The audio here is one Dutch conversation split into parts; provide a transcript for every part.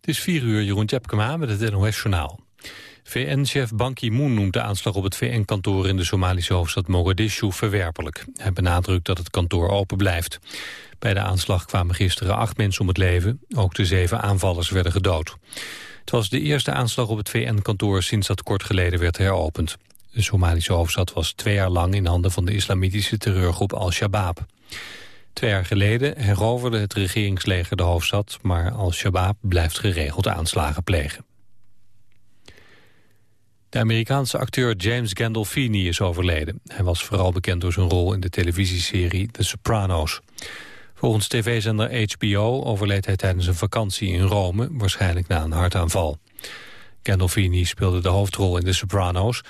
Het is 4 uur, Jeroen Tjepkema met het NOS-journaal. VN-chef Ban Ki-moon noemt de aanslag op het VN-kantoor in de Somalische hoofdstad Mogadishu verwerpelijk. Hij benadrukt dat het kantoor open blijft. Bij de aanslag kwamen gisteren acht mensen om het leven. Ook de zeven aanvallers werden gedood. Het was de eerste aanslag op het VN-kantoor sinds dat kort geleden werd heropend. De Somalische hoofdstad was twee jaar lang in handen van de islamitische terreurgroep Al-Shabaab. Twee jaar geleden heroverde het regeringsleger de hoofdstad... maar Al-Shabaab blijft geregeld aanslagen plegen. De Amerikaanse acteur James Gandolfini is overleden. Hij was vooral bekend door zijn rol in de televisieserie The Sopranos. Volgens tv-zender HBO overleed hij tijdens een vakantie in Rome... waarschijnlijk na een hartaanval. Gandolfini speelde de hoofdrol in The Sopranos.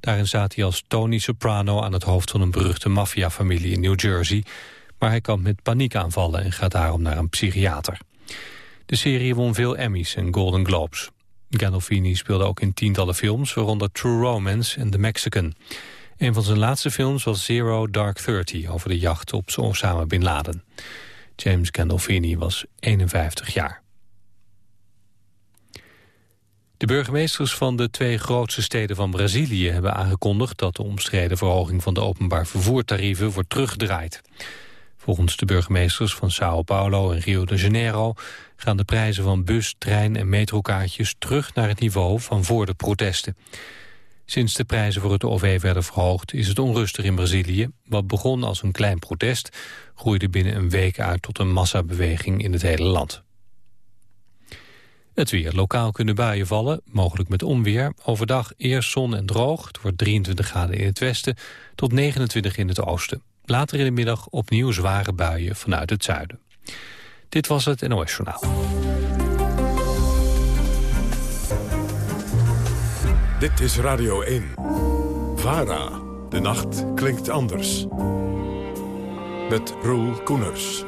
Daarin staat hij als Tony Soprano aan het hoofd van een beruchte maffiafamilie in New Jersey maar hij kampt met paniekaanvallen en gaat daarom naar een psychiater. De serie won veel Emmys en Golden Globes. Gandolfini speelde ook in tientallen films, waaronder True Romance en The Mexican. Een van zijn laatste films was Zero Dark Thirty, over de jacht op Osama Bin Laden. James Gandolfini was 51 jaar. De burgemeesters van de twee grootste steden van Brazilië hebben aangekondigd dat de omstreden verhoging van de openbaar vervoertarieven wordt teruggedraaid. Volgens de burgemeesters van Sao Paulo en Rio de Janeiro gaan de prijzen van bus, trein en metrokaartjes terug naar het niveau van voor de protesten. Sinds de prijzen voor het OV werden verhoogd is het onrustig in Brazilië. Wat begon als een klein protest groeide binnen een week uit tot een massabeweging in het hele land. Het weer. Lokaal kunnen buien vallen, mogelijk met onweer. Overdag eerst zon en droog. Het wordt 23 graden in het westen tot 29 in het oosten. Later in de middag opnieuw zware buien vanuit het zuiden. Dit was het NOS Journaal. Dit is Radio 1. VARA. De nacht klinkt anders. Met Roel Koeners.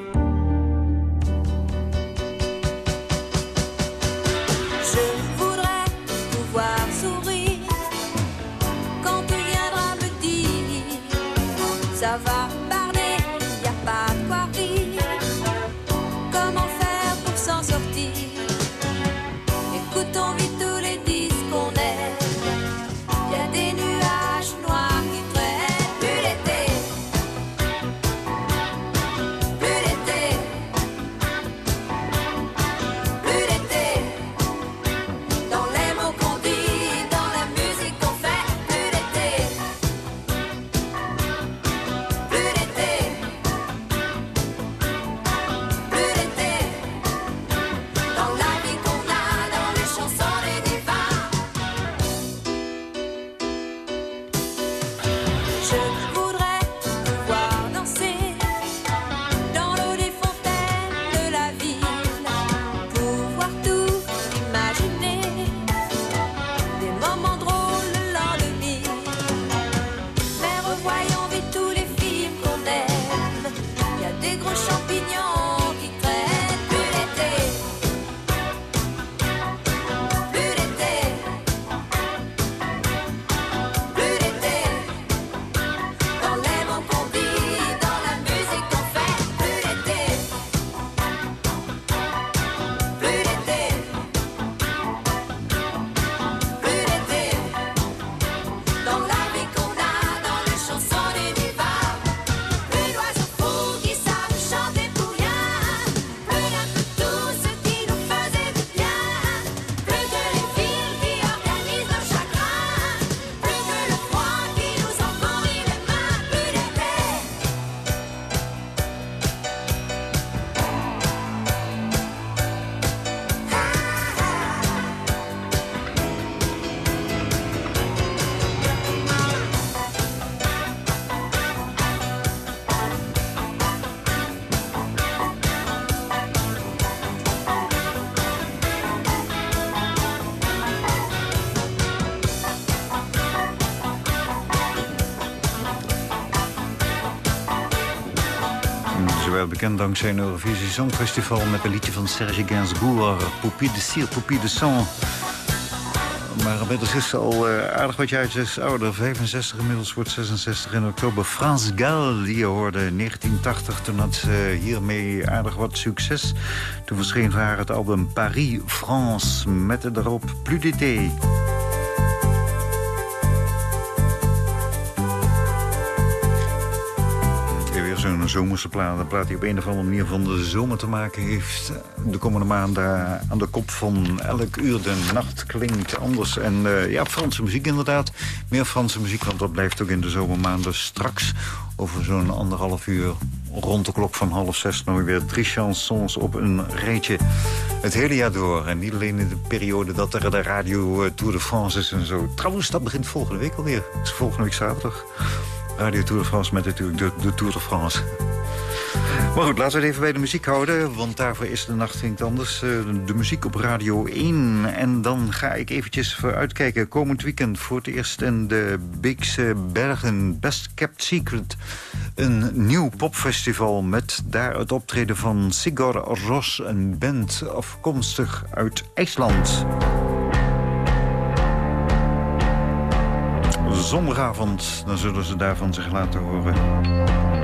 Bekend dankzij een Eurovisie Songfestival... met een liedje van Serge Gainsbourg, Poupie de Cire, Poupie de Son. Maar inmiddels is al uh, aardig wat jaartjes ouder. 65 inmiddels, wordt 66 in oktober. Frans Gal, die je hoorde in 1980. Toen had ze hiermee aardig wat succes. Toen verscheen voor haar het album Paris, France. Met erop Plus d'été. Zo'n zomerse plaat. Een plaat die op een of andere manier van de zomer te maken heeft. De komende maanden aan de kop van elk uur de nacht klinkt anders. En uh, ja, Franse muziek inderdaad. Meer Franse muziek, want dat blijft ook in de zomermaanden straks. Over zo'n anderhalf uur rond de klok van half zes nog weer drie chansons op een rijtje. Het hele jaar door. En niet alleen in de periode dat er de radio eh, Tour de France is en zo. Trouwens, dat begint volgende week alweer. Het is volgende week zaterdag. Radio Tour de France met natuurlijk de, de Tour de France. Maar goed, laten we het even bij de muziek houden. Want daarvoor is de nacht vindt anders. Eh, de muziek op Radio 1. En dan ga ik eventjes vooruitkijken. Komend weekend voor het eerst in de Beekse Bergen. Best Kept Secret. Een nieuw popfestival met daar het optreden van Sigur Ros. Een band afkomstig uit IJsland. Zondagavond. Dan zullen ze daarvan zich laten horen.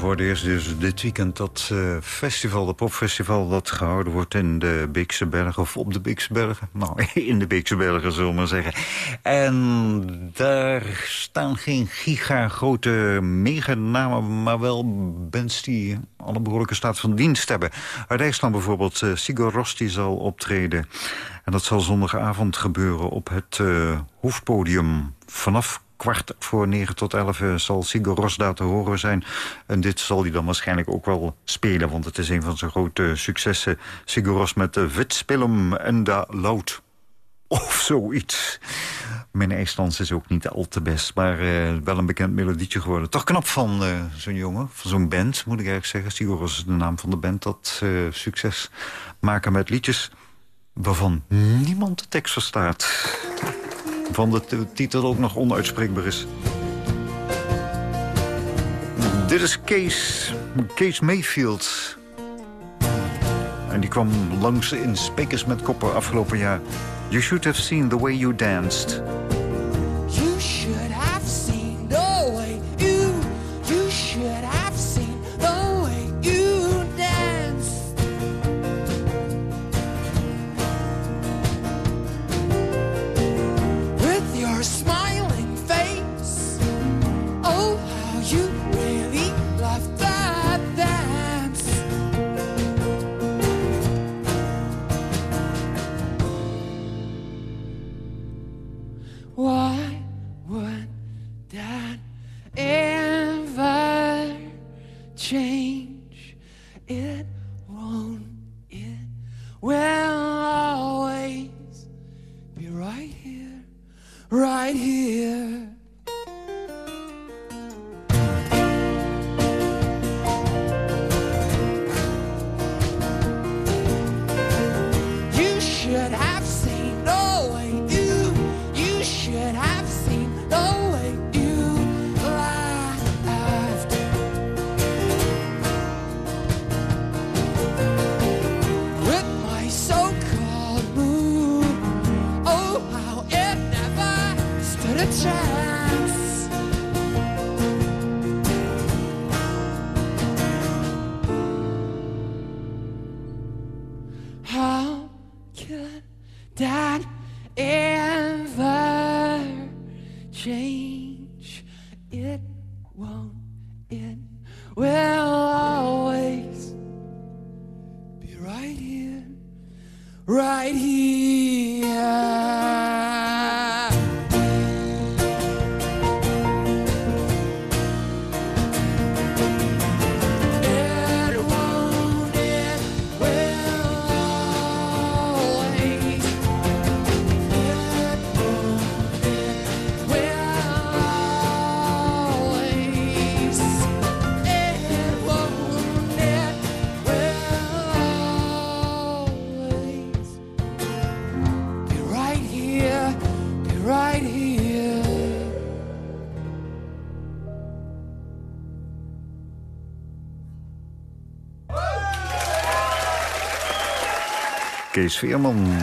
Voor de eerste dus dit weekend dat uh, festival, de popfestival... dat gehouden wordt in de Beekse Bergen, of op de Beekse Bergen. Nou, in de Beekse Bergen, zullen we maar zeggen. En daar staan geen giga-grote meganamen... maar wel bands die alle behoorlijke staat van dienst hebben. Uit IJsland bijvoorbeeld, uh, Sigur Rosti zal optreden. En dat zal zondagavond gebeuren op het uh, hoofdpodium vanaf kwart voor negen tot elf eh, zal Sigur daar te horen zijn. En dit zal hij dan waarschijnlijk ook wel spelen... want het is een van zijn grote successen. Sigur Ros met de Vitspillum en de Loud. Of zoiets. Mijn IJslands is ook niet al te best, maar uh, wel een bekend melodietje geworden. Toch knap van zo'n jongen, van zo'n band, moet ik eigenlijk zeggen. Sigur is de naam van de band, dat succes maken met liedjes... waarvan niemand de tekst verstaat. Van de titel ook nog onuitspreekbaar is. Dit is Kees, Kees Mayfield. En die kwam langs in Spekers met Koppen afgelopen jaar. You should have seen the way you danced. right here. Kees Veerman.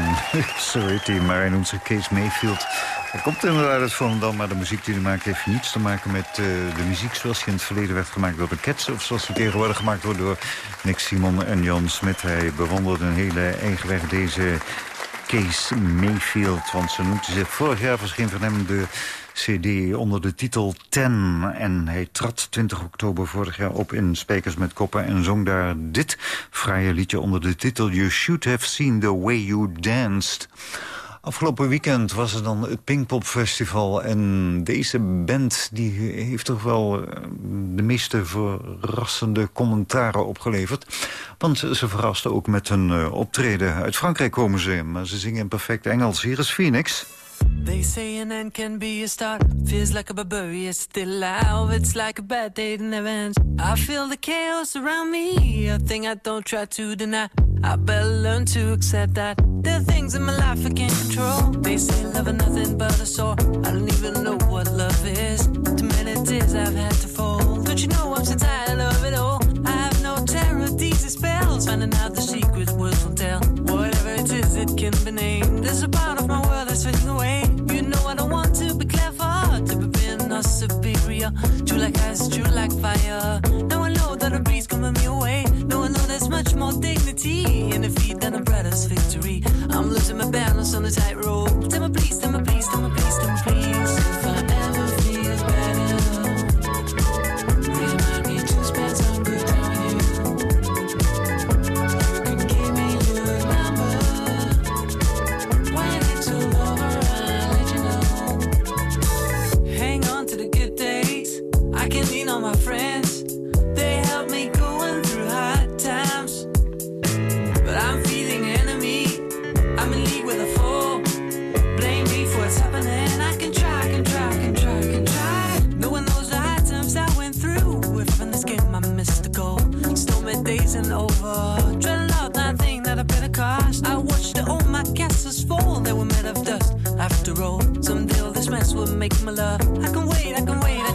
Zo heet hij, maar hij noemt zich Kees Mayfield. Hij komt inderdaad uit Volendam, maar de muziek die hij maakt... heeft niets te maken met uh, de muziek zoals die in het verleden werd gemaakt door de Cats... of zoals die tegenwoordig gemaakt wordt door Nick Simon en Jan Smit. Hij bewondert een hele eigen weg deze Kees Mayfield. Want ze noemt zich vorig jaar verscheen van hem de cd onder de titel Ten. En hij trad 20 oktober vorig jaar op in Spijkers met Koppen... en zong daar dit fraaie liedje onder de titel... You Should Have Seen The Way You Danced. Afgelopen weekend was er dan het Pinkpop Festival. En deze band die heeft toch wel eh, de meeste verrassende commentaren opgeleverd. Want ze verrasten ook met hun eh, optreden. Uit Frankrijk komen ze, maar ze zingen in perfect Engels. Hier is Phoenix. They say an end can be a start. Feels like a barbarian still alive. It's like a bad day that never ends. I feel the chaos around me, a thing I don't try to deny. I better learn to accept that there are things in my life I can't control. They say love is nothing but a sore. I don't even know what love is. Too many tears I've had to fall. Don't you know I'm so tired of it all? I have no terror, these spells. Finding out the secret words will tell. Whatever it is, it can be named. There's a fading away. You know I don't want to be clever, to be being not superior. True like ice, true like fire. Now I know that a breeze coming me away. Now I know there's much more dignity in defeat than a brother's victory. I'm losing my balance on the tightrope. Tell me please, tell me please, tell me please, tell me please. over. Dreaded out that thing that I paid the cost. I watched all my castles fall, they were made of dust. After all, someday all this mess will make my love. I can wait, I can wait.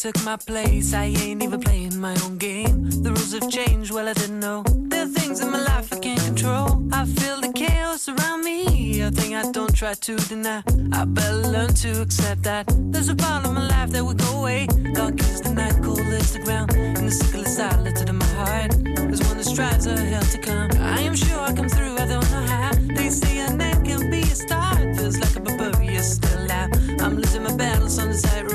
Took my place. I ain't even playing my own game. The rules have changed, well, I didn't know. There are things in my life I can't control. I feel the chaos around me. A thing I don't try to deny. I better learn to accept that. There's a part of my life that will go away. Dark is the night, cold is the ground. And the sickle is silent in my heart. There's one that strives a hell to come. I am sure I come through, I don't know how. They say a name can be a start. Feels like a barbarian still out. I'm losing my battles on the side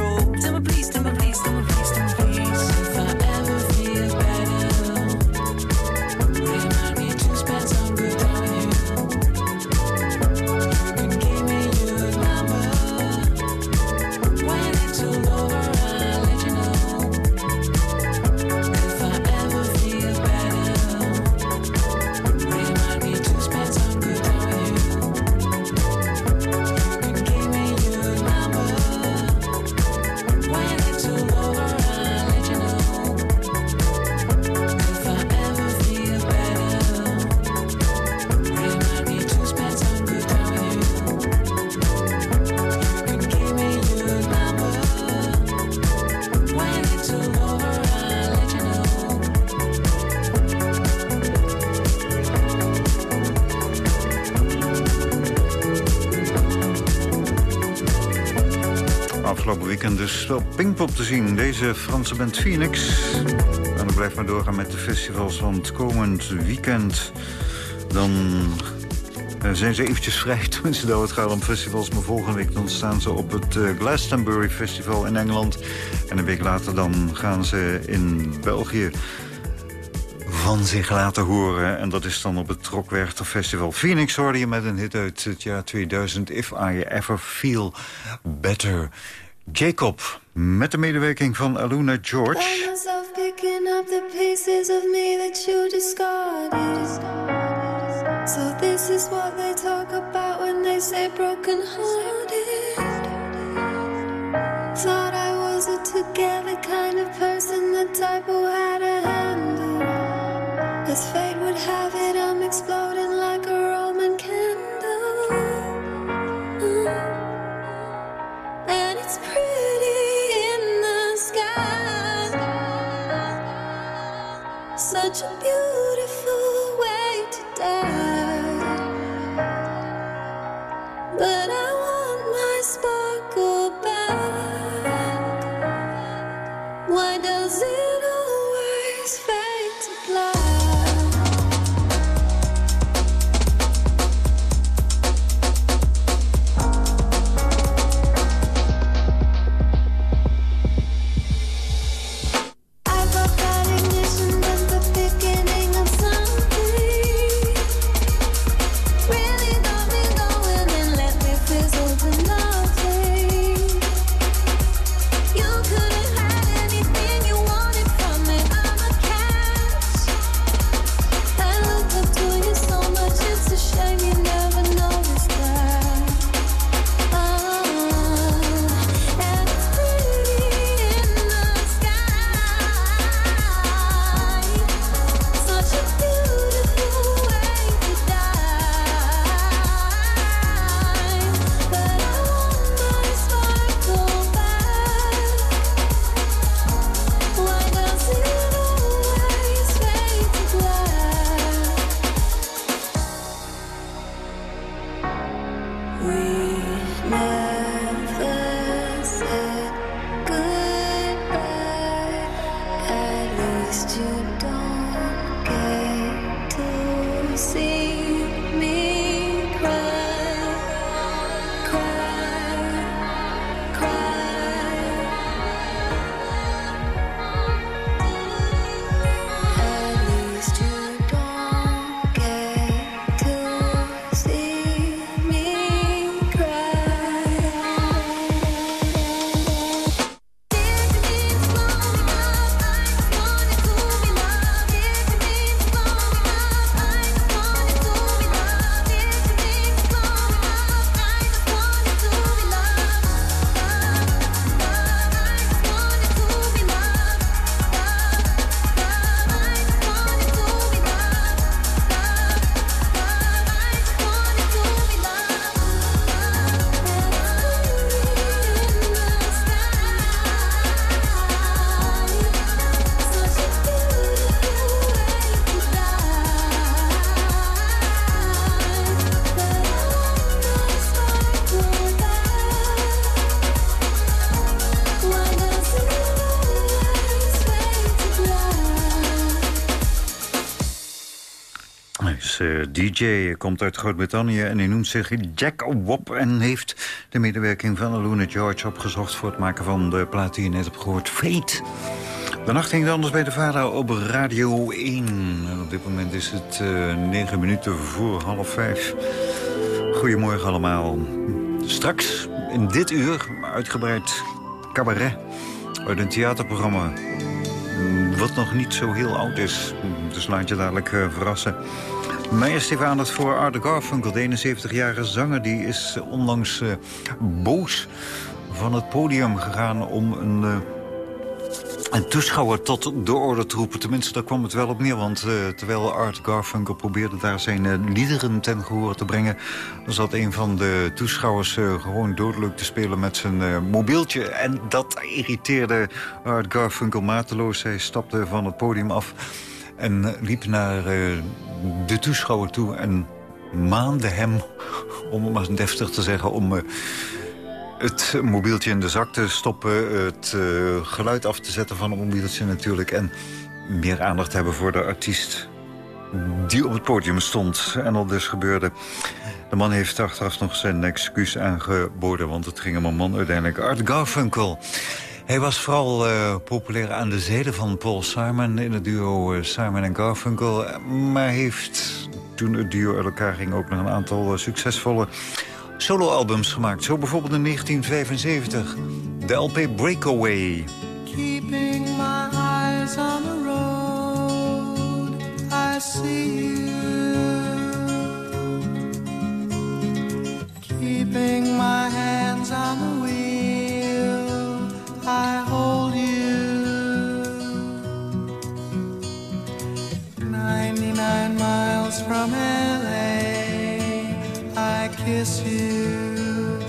weekend dus wel Pinkpop te zien. Deze Franse band Phoenix. En ik blijf maar doorgaan met de festivals. Want komend weekend dan eh, zijn ze eventjes vrij. Tenminste, dat het gaat om festivals. Maar volgende week dan staan ze op het eh, Glastonbury Festival in Engeland. En een week later dan gaan ze in België van zich laten horen. En dat is dan op het Trokwerchter Festival. Phoenix hoorde je met een hit uit het jaar 2000. If I Ever Feel Better. Jacob, met de medewerking van Aluna George. So this is what they talk about when they say broken hearted. Thought I was a together kind of person, the type who had a handle. As fate would have it, I'm exploding DJ. Komt uit Groot-Brittannië en hij noemt zich Jack Wop... en heeft de medewerking van Luna George opgezocht... voor het maken van de plaat die je net hebt gehoord, Fate. De nacht ging anders bij de vader op Radio 1. En op dit moment is het uh, 9 minuten voor half vijf. Goedemorgen allemaal. Straks in dit uur uitgebreid cabaret uit een theaterprogramma wat nog niet zo heel oud is. Dus laat je dadelijk uh, verrassen. Eerst even aandacht voor Art Garfunkel, de 71-jarige zanger. Die is onlangs uh, boos van het podium gegaan om een... Uh, een toeschouwer tot de orde te roepen. Tenminste, daar kwam het wel op neer. Want terwijl Art Garfunkel probeerde daar zijn uh, liederen ten gehoor te brengen... zat een van de toeschouwers gewoon dodelijk te spelen met zijn mobieltje. En dat irriteerde Art Garfunkel mateloos. Hij stapte van het podium af en liep naar de toeschouwer toe... en maande hem, om het maar deftig te zeggen... om het mobieltje in de zak te stoppen, het uh, geluid af te zetten van het mobieltje natuurlijk... en meer aandacht hebben voor de artiest die op het podium stond. En al dus gebeurde. De man heeft achteraf nog zijn excuus aangeboden... want het ging om een man uiteindelijk, Art Garfunkel. Hij was vooral uh, populair aan de zijde van Paul Simon... in het duo uh, Simon en Garfunkel. Maar heeft, toen het duo uit elkaar ging... ook nog een aantal succesvolle soloalbums gemaakt. Zo bijvoorbeeld in 1975. De LP Breakaway. Keeping my eyes on the road, I see you. Keeping my hands on the wheel, kiss you,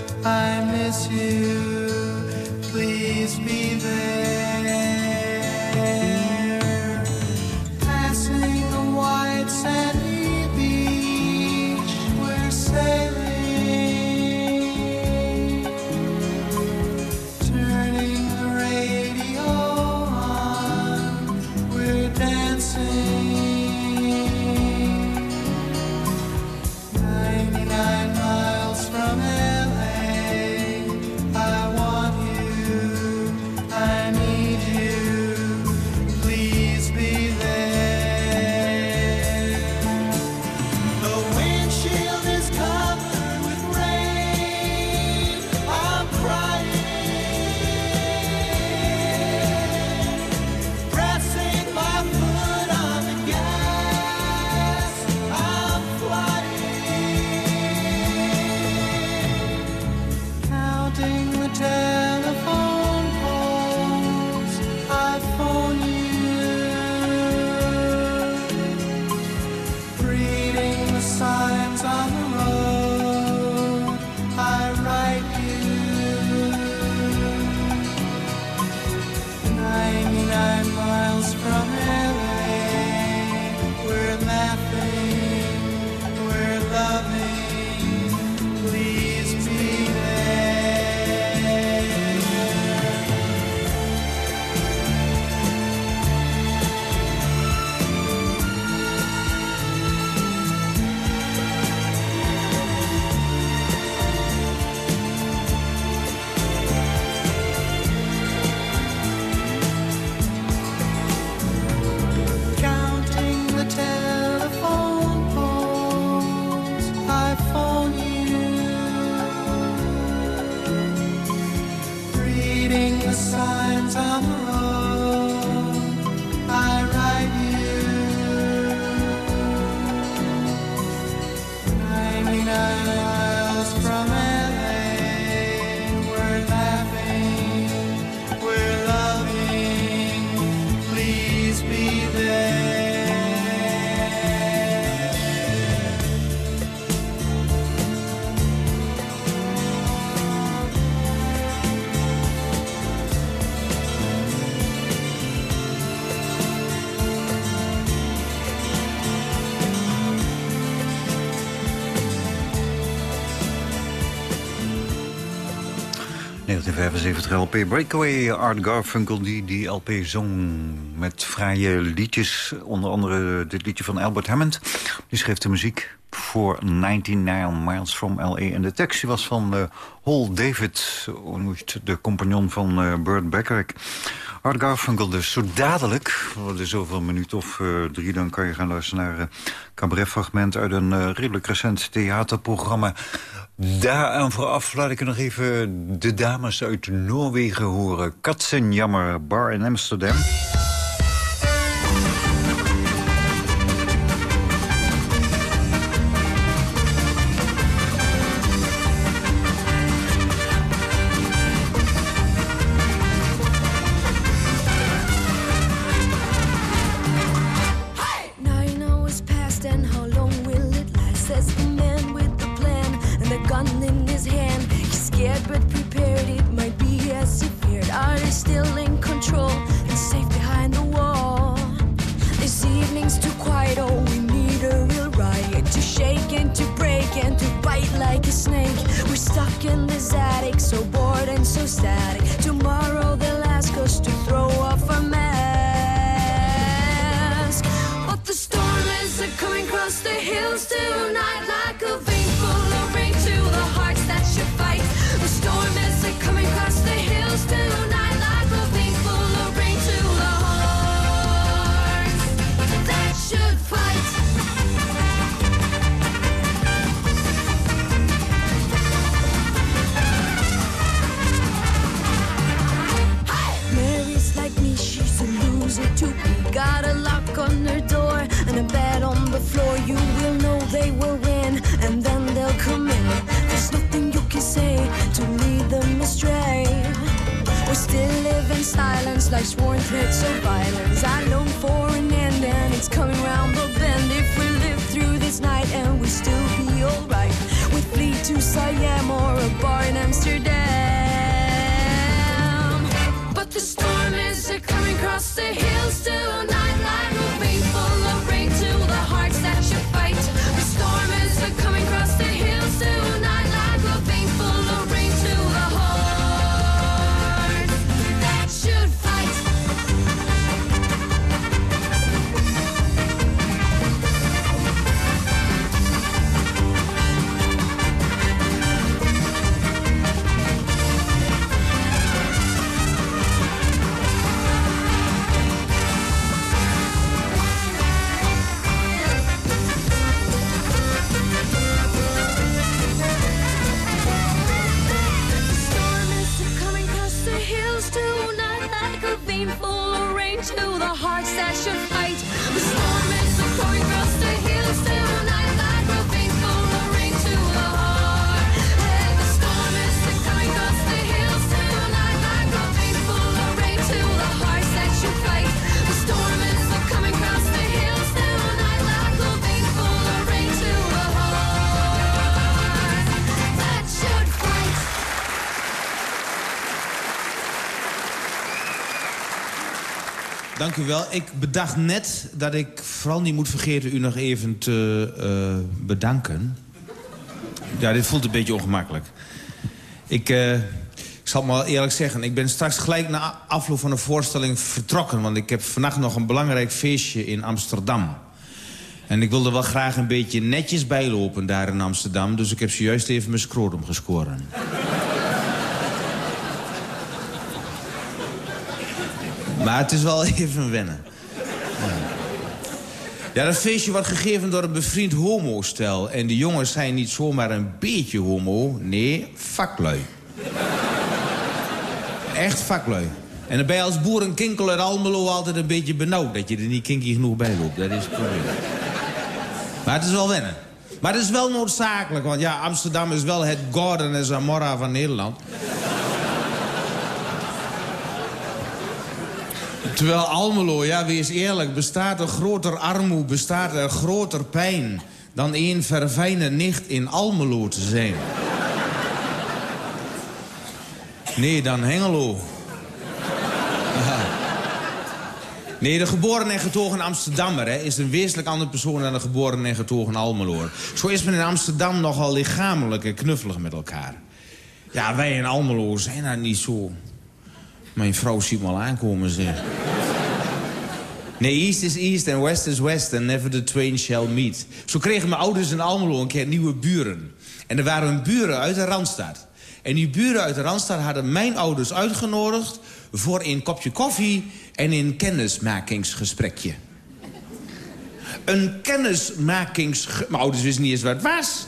1975 LP Breakaway, Art Garfunkel die die LP zong met fraaie liedjes. Onder andere dit liedje van Albert Hammond. Die schreef de muziek voor 99 Miles from L.A. En de tekst was van uh, Hall David, de compagnon van uh, Burt Bacharach. Art Garfunkel dus zo dadelijk, wat is zoveel minuut of uh, drie... dan kan je gaan luisteren naar een cabaretfragment uit een redelijk recent theaterprogramma... Daaraan vooraf laat ik nog even de dames uit Noorwegen horen. Katzenjammer, bar in Amsterdam. U wel. Ik bedacht net dat ik vooral niet moet vergeten u nog even te eh, bedanken. Ja, dit voelt een beetje ongemakkelijk. Ik, eh, ik zal maar eerlijk zeggen, ik ben straks gelijk na afloop van de voorstelling vertrokken... want ik heb vannacht nog een belangrijk feestje in Amsterdam. En ik wilde wel graag een beetje netjes bijlopen daar in Amsterdam... dus ik heb zojuist even mijn scrotum gescoren. Maar het is wel even wennen. Ja. Dat feestje wordt gegeven door een bevriend homostel. En de jongens zijn niet zomaar een beetje homo. Nee, vaklui. Echt vaklui. En dan ben je als boerenkinkel uit Almelo altijd een beetje benauwd... dat je er niet kinky genoeg bij loopt. Dat is het probleem. Maar het is wel wennen. Maar het is wel noodzakelijk, want ja, Amsterdam is wel het Gordon en Zamora van Nederland. Terwijl Almelo, ja, wees eerlijk, bestaat er groter armoede, bestaat er groter pijn... dan één verfijne nicht in Almelo te zijn. Nee, dan Hengelo. Ja. Nee, de geboren en getogen Amsterdammer hè, is een wezenlijk andere persoon... dan de geboren en getogen Almeloer. Zo is men in Amsterdam nogal lichamelijk en knuffelig met elkaar. Ja, wij in Almelo zijn daar niet zo. Mijn vrouw ziet me al aankomen, zeg. Nee, East is East en West is West and never the twain shall meet. Zo kregen mijn ouders in Almelo een keer nieuwe buren. En er waren buren uit de Randstad. En die buren uit de Randstad hadden mijn ouders uitgenodigd... voor een kopje koffie en een kennismakingsgesprekje. Een kennismakings... Mijn ouders wisten niet eens wat het was.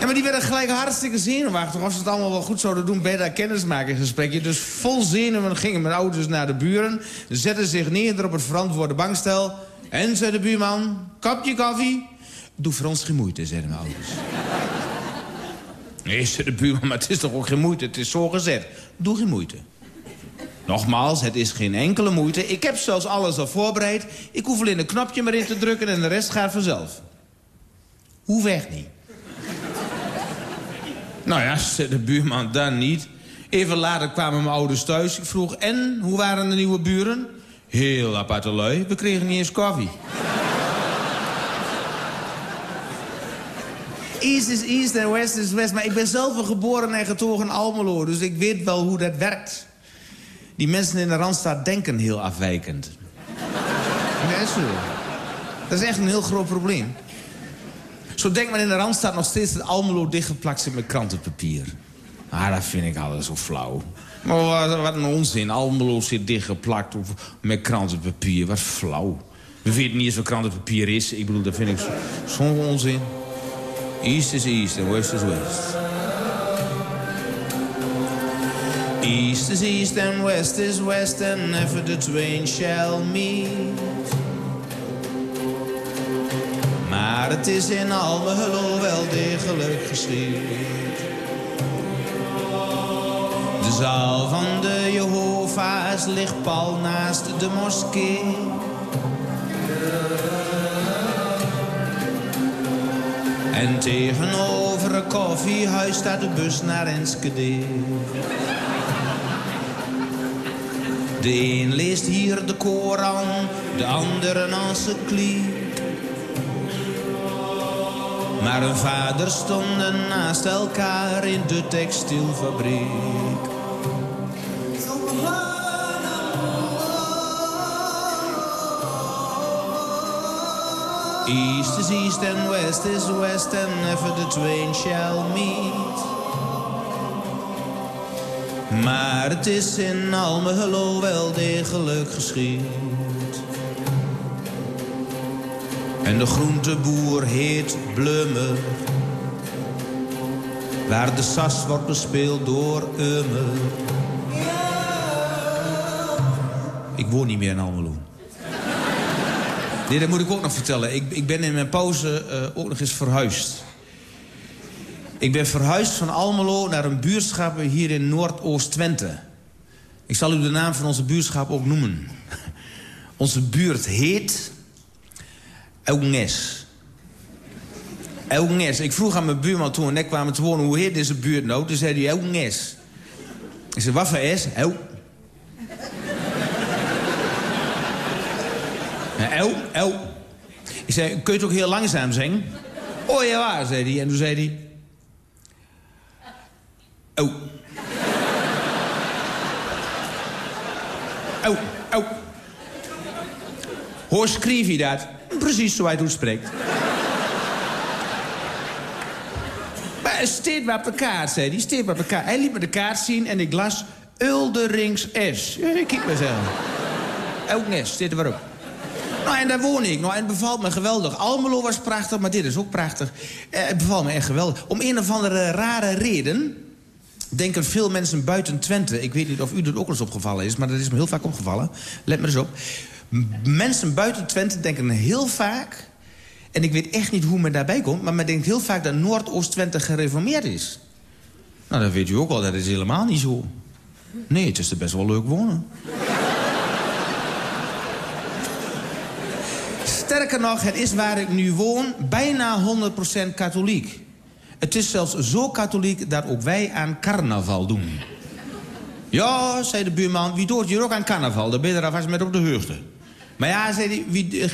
Ja, maar die werden gelijk hartstikke zenuwachtig. Of ze het allemaal wel goed zouden doen bij dat kennismakingsgesprekje. Dus vol zenuwen gingen mijn ouders naar de buren. Zetten zich neer op het verantwoorde bankstel. En, zei de buurman, kopje koffie? Doe voor ons geen moeite, zeiden mijn ouders. Nee, zei de buurman, maar het is toch ook geen moeite? Het is zo gezet. Doe geen moeite. Nogmaals, het is geen enkele moeite. Ik heb zelfs alles al voorbereid. Ik hoef alleen een knopje maar in te drukken en de rest gaat vanzelf. Hoef echt niet. Nou ja, zei de buurman, dan niet. Even later kwamen mijn ouders thuis. Ik vroeg, en, hoe waren de nieuwe buren? Heel aparte lui, we kregen niet eens koffie. East is East en West is West. Maar ik ben zelf een geboren en getogen in Almelo. Dus ik weet wel hoe dat werkt. Die mensen in de Randstad denken heel afwijkend. Zo. Dat is echt een heel groot probleem. Zo denkt men in de Randstad nog steeds dat Almelo dichtgeplakt zit met krantenpapier. Ah, dat vind ik altijd zo flauw. Maar wat, een onzin. Almelo zit dichtgeplakt of met krantenpapier. Wat flauw. We weten niet eens wat krantenpapier is. Ik bedoel, dat vind ik zo- zo'n onzin. East is East en West is West. East is East and West is West and never the twain shall meet. Maar het is in Almelo wel degelijk geschied. De zaal van de Jehovah's ligt pal naast de moskee. En tegenover een koffiehuis staat de bus naar Enschede. De een leest hier de Koran, de ander een encycliek. Maar hun vaders stonden naast elkaar in de textielfabriek. East is east and west is west and never the twain shall meet. Maar het is in Almelo wel degelijk geschied. En de groenteboer heet Blummer. Waar de sas wordt bespeeld door Ummer. Ik woon niet meer in Almelo. Nee, dat moet ik ook nog vertellen. Ik, ik ben in mijn pauze eh, ook nog eens verhuisd. Ik ben verhuisd van Almelo naar een buurtschap hier in Noordoost-Twente. Ik zal u de naam van onze buurtschap ook noemen. Onze buurt heet... Elnes. Elnes. Ik vroeg aan mijn buurman toen we net kwamen te wonen... hoe heet deze buurt nou? Toen zei hij Elnes. Ik zei, wat voor is? El. El, El. Ik zei, kun je het ook heel langzaam zingen? Oh ja, zei hij. En toen zei hij... Oh. Oh, oh. Hoe schreef je dat? Precies zoals hij toen spreekt. maar staat maar op de kaart, zei hij. Maar op de kaart. Hij liet me de kaart zien en ik las Ulderings S. Kijk maar zelf. Elk nest, zit er maar op. Nou, en daar woon ik. Nou, en het bevalt me geweldig. Almelo was prachtig, maar dit is ook prachtig. Eh, het bevalt me echt geweldig. Om een of andere rare reden... denken veel mensen buiten Twente... ik weet niet of u dat ook eens opgevallen is... maar dat is me heel vaak opgevallen. Let maar eens op. Mensen buiten Twente denken heel vaak... en ik weet echt niet hoe men daarbij komt... maar men denkt heel vaak dat Noordoost-Twente gereformeerd is. Nou, dat weet u ook al, dat is helemaal niet zo. Nee, het is er best wel leuk wonen. Sterker nog, het is waar ik nu woon bijna 100% katholiek. Het is zelfs zo katholiek dat ook wij aan carnaval doen. Ja, zei de buurman, wie doet hier ook aan carnaval? Dan ben je er alvast met op de heugde. Maar ja, zei, die, wie,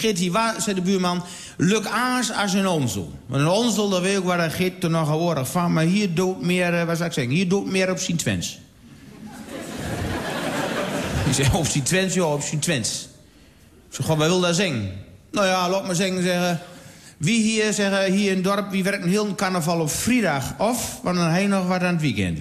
zei de buurman... Luk aans als een onzel. Want een onzel, dat weet ik waar Geet er nog gehoord van. Maar hier doet meer, eh, wat zou ik zeggen, hier doet meer op zijn twens. Ik zei, op zijn twens, ja, op zijn twens. Ik zeg, "Goh, wat wil dat zingen? Nou ja, laat maar zeggen, zeggen... Wie hier, zeggen, hier in het dorp, wie werkt een heel carnaval op vrijdag of... want dan hij nog wat aan het weekend.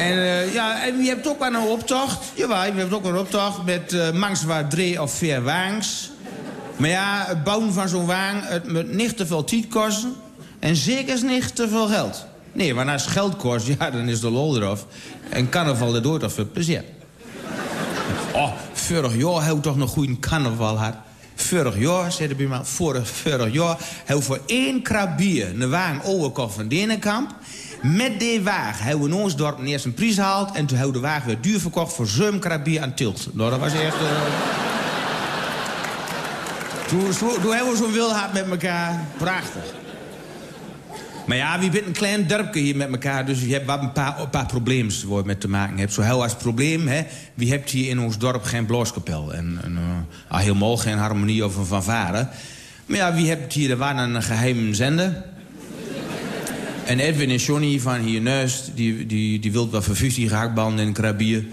En eh, ja, en je hebt ook wel een optocht. Jawel, je hebt ook een optocht met uh, maximaal drie of vier wagens. Maar ja, het bouwen van zo'n wagen, het moet niet te veel tijd kosten. En zeker niet te veel geld. Nee, want als geld kost, ja, dan is de lol eraf. En carnaval erdoor toch veel plezier. Oh, vorig jaar hebben we toch nog goede carnaval gehad. Vorig jaar, zei de buurman, vorig, vorig jaar... hebben we voor één krab bier een wagen overkocht van Denenkamp. Met die wagen hebben we in ons dorp eerst een prijs gehaald... en toen hebben we de wagen weer duur verkocht voor zeven krab bier aan Tilt. Nou, dat was echt... eh, toen, toen, hebben we zo'n wil gehad met elkaar. Prachtig. Maar ja, wie bent een klein dorpje hier met elkaar, dus je hebt wel een paar, een paar problemen waar je met te maken hebt. Zo heel als probleem, hè, wie hebt hier in ons dorp geen blaaskapel? En, en uh, ah, helemaal geen harmonie of een fanfare. Maar ja, wie hebt hier, er waren een geheim zender. En Edwin en Johnny van hier neust, die, die, die wil wel verfusie gehaktbanden en krabier.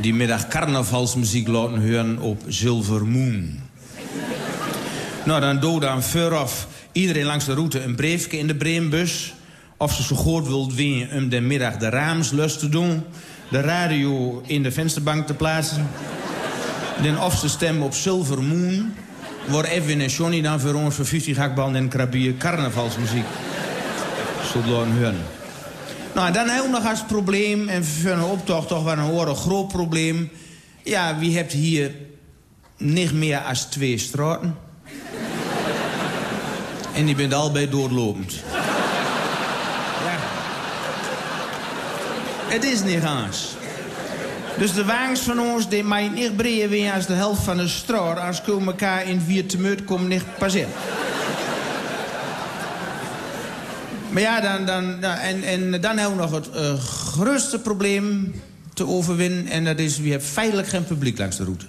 Die middag carnavalsmuziek laten horen op Silver Moon. Nou, dan doe dan vooraf iedereen langs de route een briefje in de breinbus. Of ze zo goed wilt weten om de middag de raamslust te doen. De radio in de vensterbank te plaatsen. Dan of ze stemmen op Silver Moon. Waar Edwin en Johnny dan voor ons voor 50 hakband en krabier carnavalsmuziek. Zullen horen. Nou, dan we nog als probleem, en voor een optocht toch wel een horen groot probleem. Ja, wie hebt hier niet meer als twee straten? En die bent allebei doorlopend. Ja. Het is niet anders. Dus de wagens van ons, die mij niet breien weer als de helft van de straat. Als we elkaar in vier temuut komen niet passeren. Maar ja, dan, dan, en, en dan hebben we nog het eh, grootste probleem te overwinnen. En dat is, we hebben feitelijk geen publiek langs de route.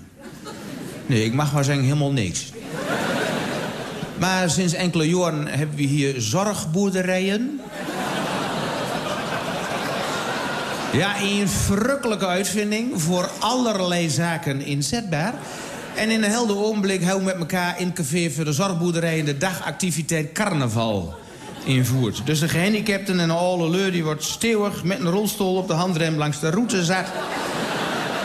Nee, ik mag maar zeggen, helemaal niks. Maar sinds enkele jaren hebben we hier zorgboerderijen. Ja, een verrukkelijke uitvinding. Voor allerlei zaken inzetbaar. En in een helder ogenblik houden we met elkaar in café voor de zorgboerderijen... de dagactiviteit carnaval invoert. Dus de gehandicapten en alle leur die wordt stewig met een rolstoel op de handrem langs de route zat.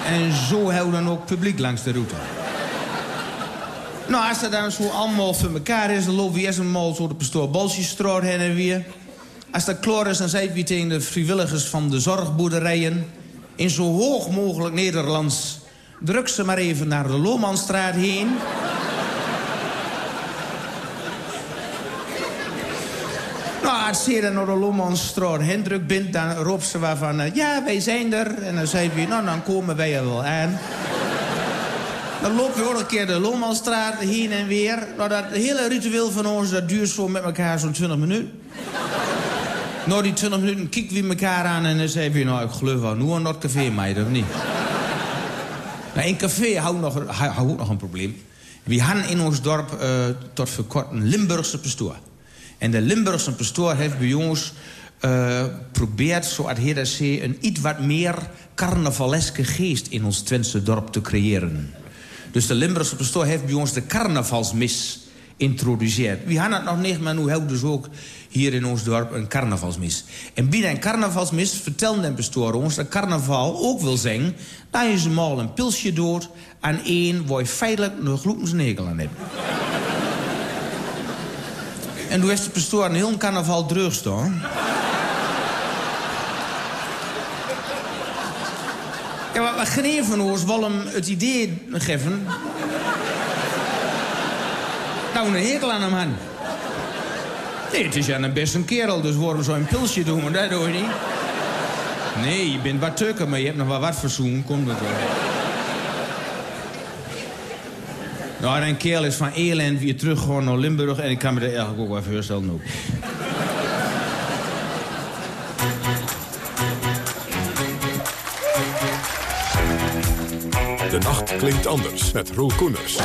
En zo houden dan ook publiek langs de route. Nou, als dat dan zo allemaal voor elkaar is, dan lopen we eerst eenmaal zo de pastoor Bolsjestraat heen en weer. Als dat klaar is, dan zijn we tegen de vrijwilligers van de zorgboerderijen... in zo hoog mogelijk Nederlands... druk ze maar even naar de Lomanstraat heen... Je dan naar de Lomanstraat Hendrik bent, dan roept ze wel van... eh, ja, wij zijn er. En dan zei we, nou, dan komen wij er wel aan. Dan lopen we ook een keer de Lomanstraat heen en weer. Nou, dat hele ritueel van ons, dat duurt zo met elkaar zo'n 20 minuten. Nou, die 20 minuten kijken we elkaar aan en dan zeggen we... nou, ik geloof wel, nu aan dat café, meid, of niet? Nou, in café houdt nog, hou nog een probleem. We hadden in ons dorp eh, tot voor kort een Limburgse pastoor. En de Limburgse pastoor heeft bij ons eh probeert, zoals hij zei... een iets wat meer carnavaleske geest in ons Twentse dorp te creëren. Dus de Limburgse pastoor heeft bij ons de carnavalsmis introduceerd. We hadden het nog niet, maar nu hebben dus ook hier in ons dorp een carnavalsmis. En binnen een carnavalsmis vertelde de pastoor ons dat carnaval ook wil zeggen... dat je ze mal een pilsje dood aan één waar je feitelijk een gloedensnekel aan hebt. En toen heeft de pastoor een heel carnaval terug staan. Ja, maar, geen van ons wil hem het idee geven... nou een hekel aan hem had. Nee, het is ja een best een kerel, dus waarom zou een pilsje doen? Maar dat doe je niet. Nee, je bent wat tukker, maar je hebt nog wel wat verzoen. Komt het wel. Nou, en kerel is van Elend weer terug gewoon naar Limburg... en ik kan me dat eigenlijk ook wel voorstellen ook. De nacht klinkt anders met roelkoeners.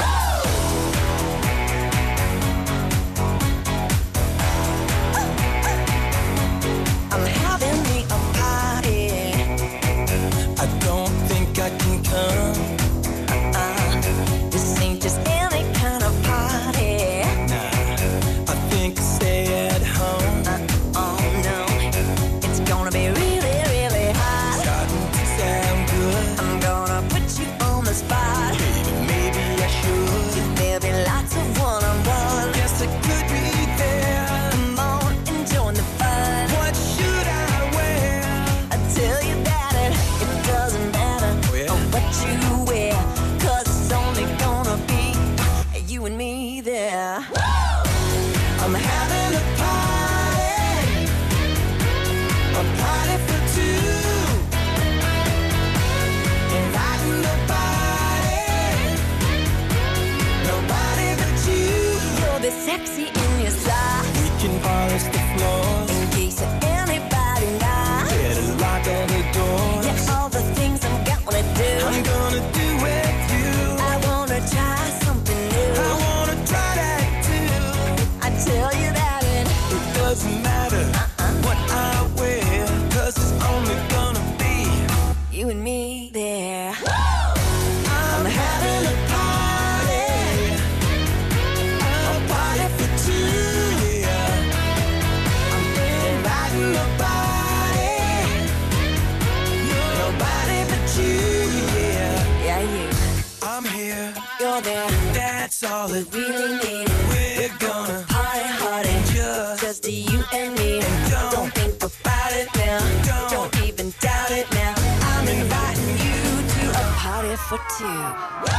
two.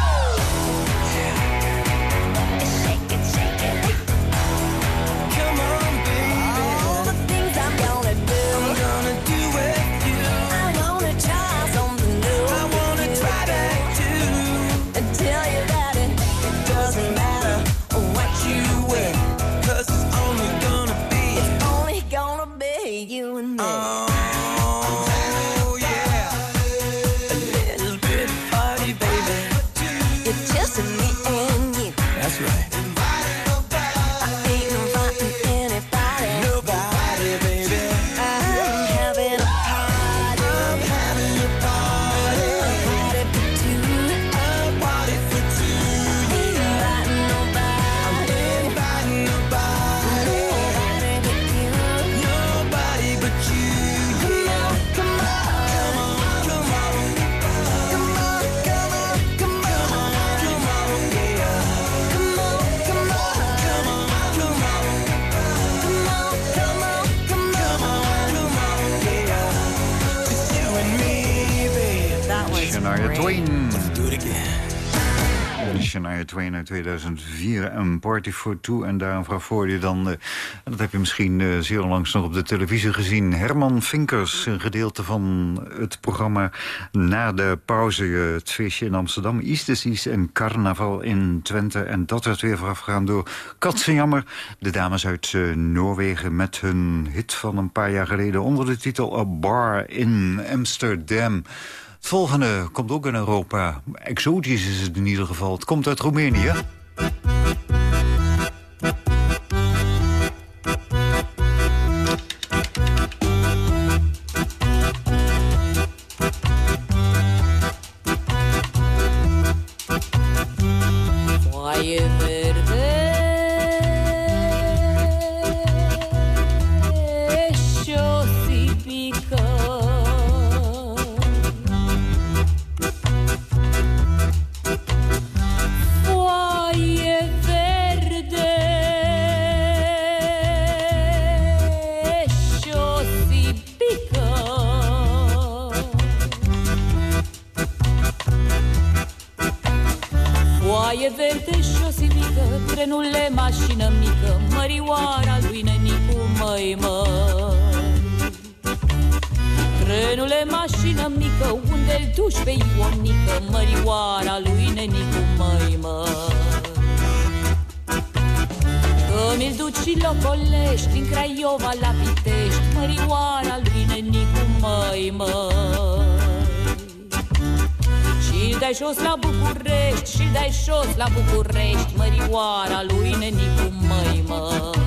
2004 een party for two. En daarom vraag voor je dan, eh, dat heb je misschien eh, zeer onlangs nog op de televisie gezien... Herman Vinkers, een gedeelte van het programma Na de Pauze. Het feestje in Amsterdam, Istesis en Carnaval in Twente. En dat werd weer voorafgegaan door Katzenjammer. De dames uit eh, Noorwegen met hun hit van een paar jaar geleden... onder de titel A Bar in Amsterdam... Het volgende komt ook in Europa. Exotisch is het in ieder geval. Het komt uit Roemenië. trenule, mașină mică, mărioara lui nenicu, măi, măi. Trenule, mașină mică, unde-l duci pe Ionică, mărioara lui nenicu, măi, măi. Îmi-l duci și locolești din Craiova la Pitești, mărioara lui nenicu, măi, măi dai jos la București Și dai jos la București Mărioara lui nenicu măi măi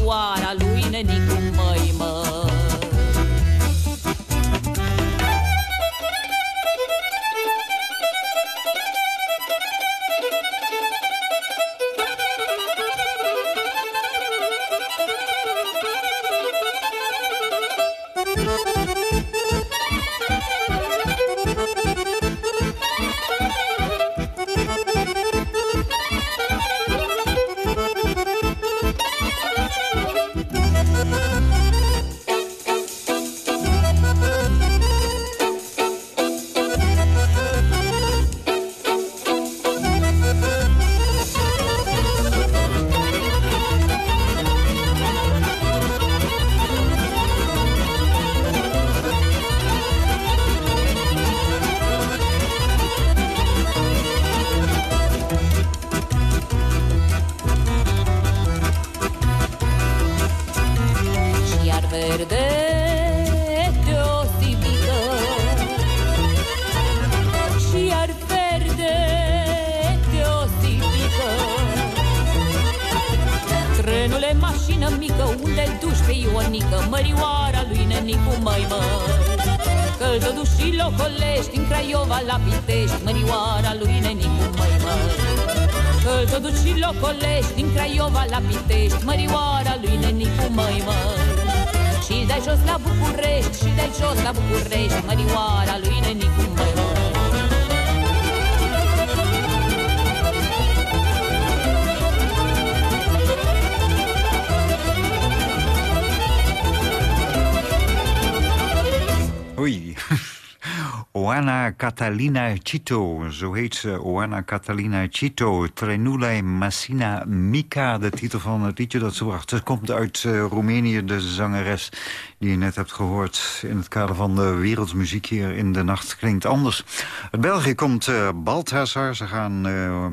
Mărioara lui nenicu Oana Catalina Chito, zo heet ze. Oana Catalina Chito, Trenule Massina Mica, de titel van het liedje dat ze bracht. Ze komt uit eh, Roemenië, de zangeres die je net hebt gehoord... in het kader van de wereldmuziek hier in de nacht klinkt anders. Uit België komt eh Balthazar. Ze gaan... eh,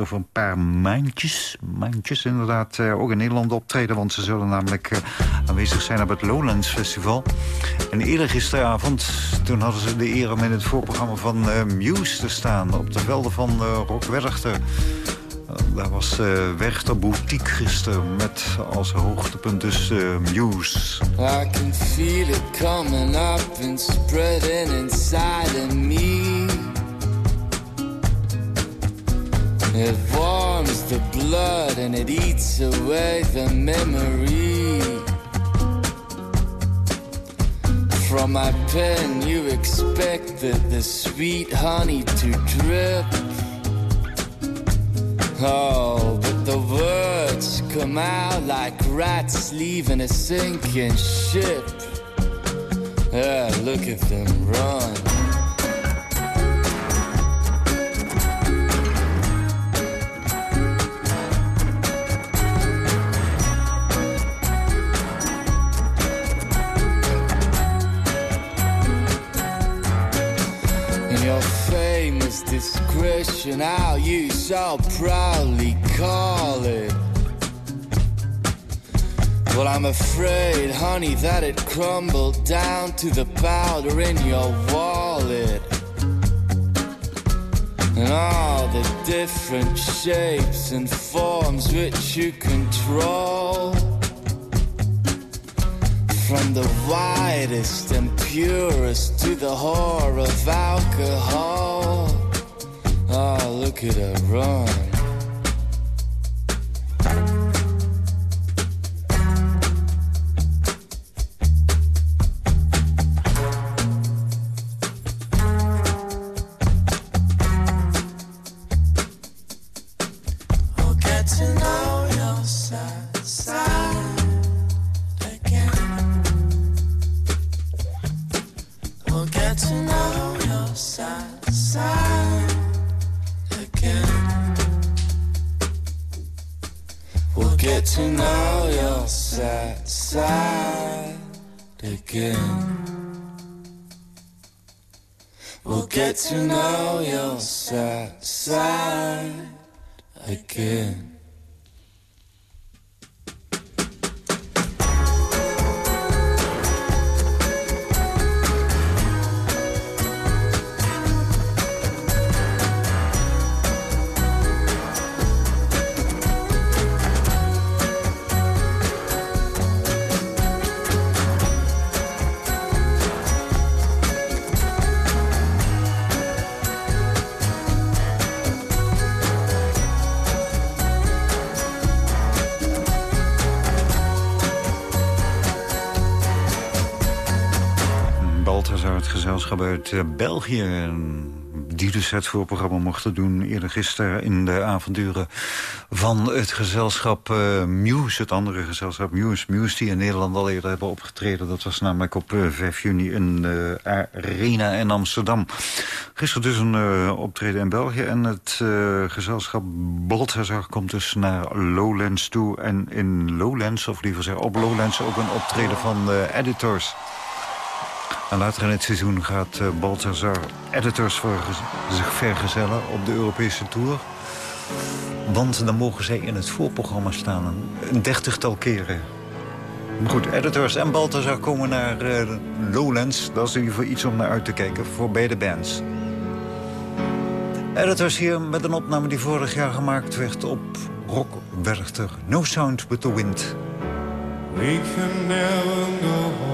over een paar maandjes, maandjes inderdaad, eh, ook in Nederland optreden. Want ze zullen namelijk eh, aanwezig zijn op het Lowlands Festival. En eerder gisteravond, toen hadden ze de eer om in het voorprogramma van eh, Muse te staan. Op de velden van Rock Werchter. Daar was uh, Werchter Boutique gisteren met als hoogtepunt dus Muse. I can feel it coming up and spreading inside me. It warms the blood and it eats away the memory. From my pen, you expected the sweet honey to drip. Oh, but the words come out like rats leaving a sinking ship. Ah, look at them run. Discretion, how you so proudly call it. But I'm afraid, honey, that it crumbled down to the powder in your wallet. And all the different shapes and forms which you control. From the widest and purest to the horror of alcohol could have run? Eh, België... en die dus het voorprogramma mochten doen eerder gisteren... in de avonduren van het gezelschap eh, Muse, het andere gezelschap Muse. Muse die in Nederland al eerder hebben opgetreden. Dat was namelijk op eh, 5 juni in de Arena in Amsterdam. Gisteren dus een eh, optreden in België. En het eh, gezelschap Balthazar komt dus naar Lowlands toe. En in Lowlands, of liever zeggen op Lowlands... ook een optreden van eh, Editors... En later in het seizoen gaat uh, Balthazar editors verge- zich vergezellen op de Europese Tour. Want dan mogen zij in het voorprogramma staan, een, dertigtal keren. Goed, editors en Balthazar komen naar eh, Lowlands. Dat is in geval iets om naar uit te kijken voor beide bands. Editors hier met een opname die vorig jaar gemaakt werd op Rock Werchter. No Sound But The Wind. We can never go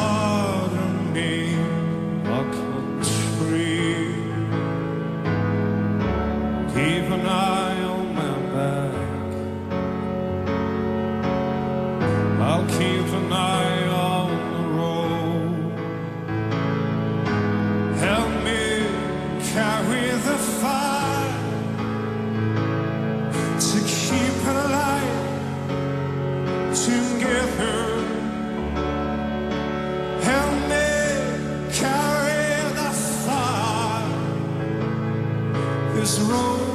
eye on my back. I'll keep an eye on the road. Help me carry the fire to keep it alive together. Help me carry the fire. This road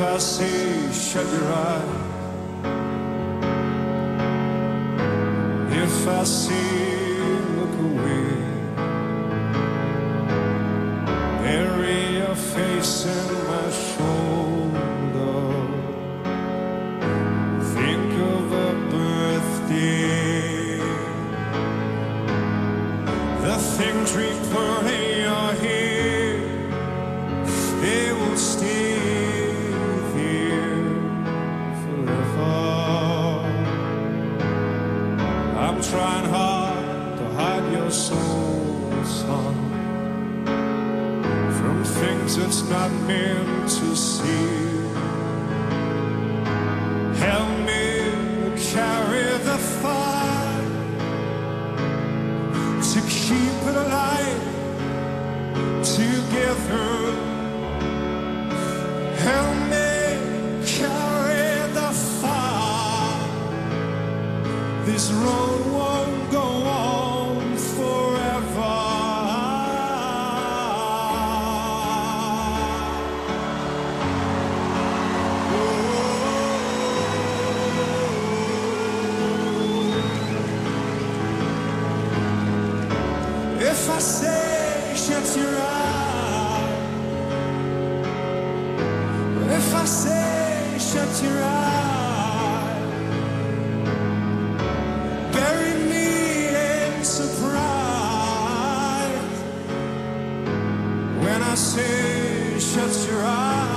If I shut your eyes, if I say shut your eyes,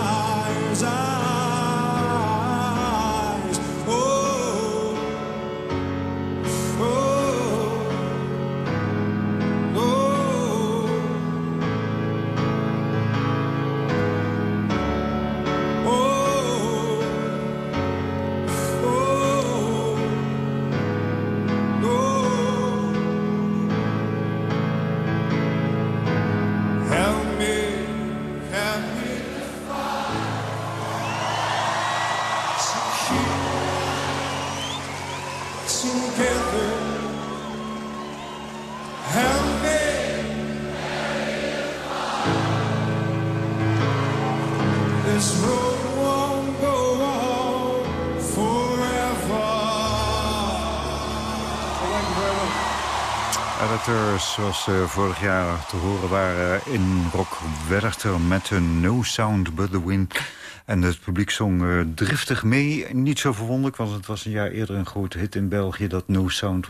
Zoals eh, vorig jaar te horen waren in Rock Werchter met hun No Sound But The Wind. En het publiek zong eh, driftig mee. Niet zo verwonderlijk, want het was een jaar eerder een grote hit in België... dat No Sound,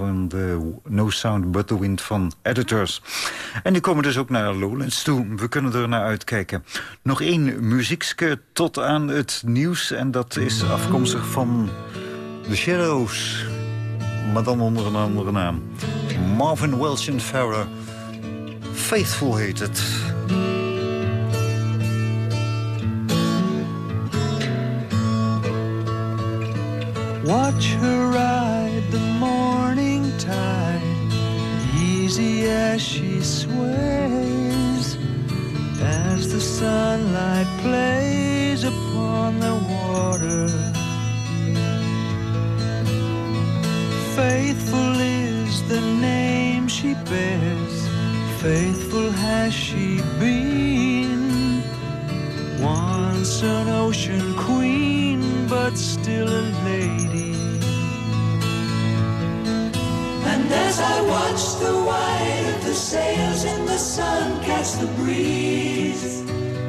no Sound But The Wind van Editors. En die komen dus ook naar Lowlands toe. We kunnen er naar uitkijken. Nog één muziekske tot aan het nieuws. En dat is afkomstig van The Shadows. Maar dan onder een andere naam. Marvin Welsh en Farrah. Faithful heet het. Watch her ride the morning tide, easy as she sways, as the sunlight plays upon the water. Faithful has she been. Once an ocean queen, but still a lady. And as I watch the white of the sails in the sun catch the breeze,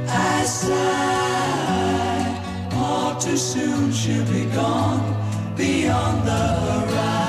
I sigh. All too soon she'll be gone beyond the horizon.